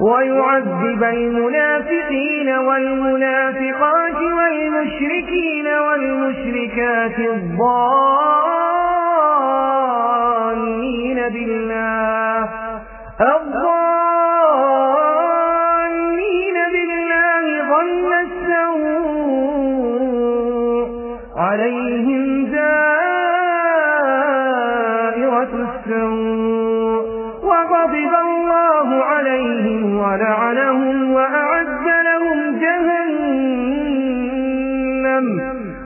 ويعذب المنافقين والمنافقات والمشركين والمشركات الضالين بالله. الضالين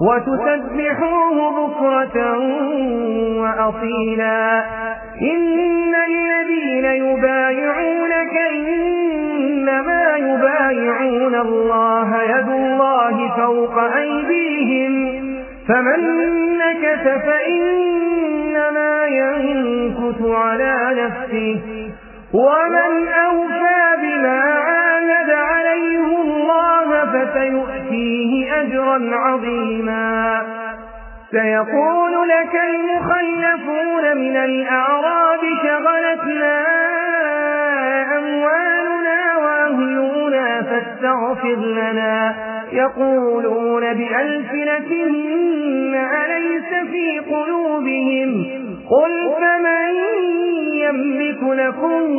وتسبحوه بكرة وأصيلا. إن الذين يبايعونك إنما يبايعون الله يد الله فوق أيديهم. فمن نكث فإنما ينكث على نفسه. ومن أوفى بما فسيؤتيه أجرا عظيما. سيقول لك المخلفون من الأعراب شغلتنا أموالنا وأهلنا فاستغفر لنا. يقولون بألسنتهم أليس في قلوبهم؟ قل فمن يملك لكم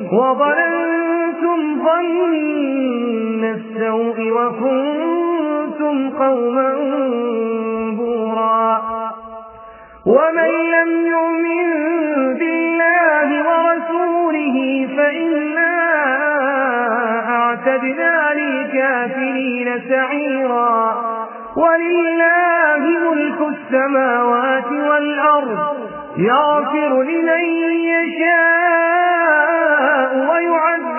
وظننتم ظن السوء وكنتم قوما بورا. ومن لم يؤمن بالله ورسوله فإنا أعتدنا للكافرين سعيرا. ولله ملك السماوات والأرض يغفر لمن يشاء.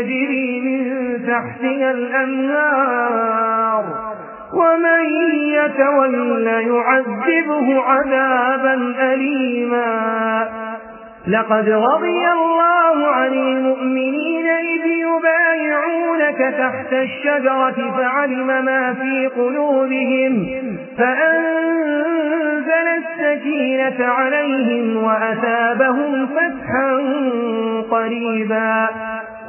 تجري من تحتها الأنهار ومن يتولى يعذبه عذابا أليما. لقد رضي الله عن المؤمنين إذ يبايعونك تحت الشجرة فعلم ما في قلوبهم فأنزل السكينة عليهم وأثابهم فتحا قريبا.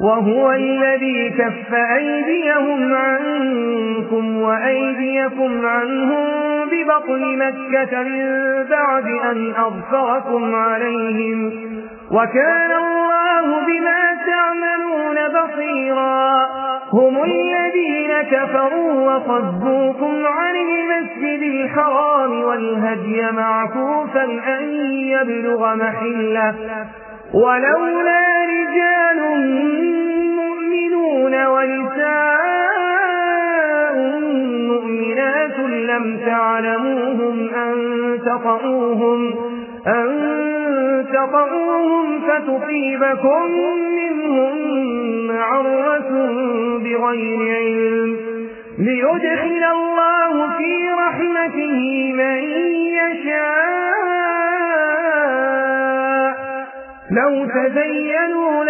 وهو الذي كف أيديهم عنكم وأيديكم عنهم ببطن مكة من بعد أن أظفركم عليهم. وكان الله بما تعملون بصيرا. هم الذين كفروا وصدوكم عن المسجد الحرام والهدي معكوفا أن يبلغ محلة. ولولا رجال مؤمنون ونساء مؤمنات لم تعلموهم أن تطعوهم أن تطعوهم فتصيبكم منهم معرة بغير علم ليدخل الله في رحمته من يشاء لو تزينوا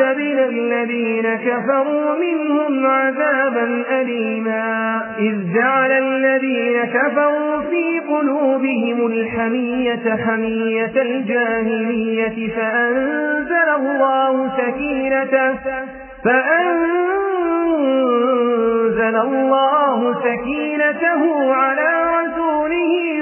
لعذبنا الذين كفروا منهم عذابا أليما إذ جعل الذين كفروا في قلوبهم الحمية حمية الجاهلية فأنزل الله سكينته فأنزل الله سكينته على رسوله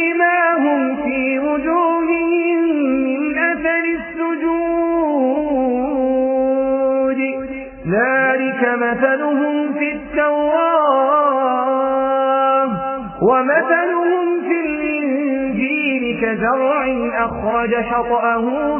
في وجوههم من أثر السجود. ذلك مثلهم في التوراة ومثلهم في الإنجيل كزرع أخرج شطأه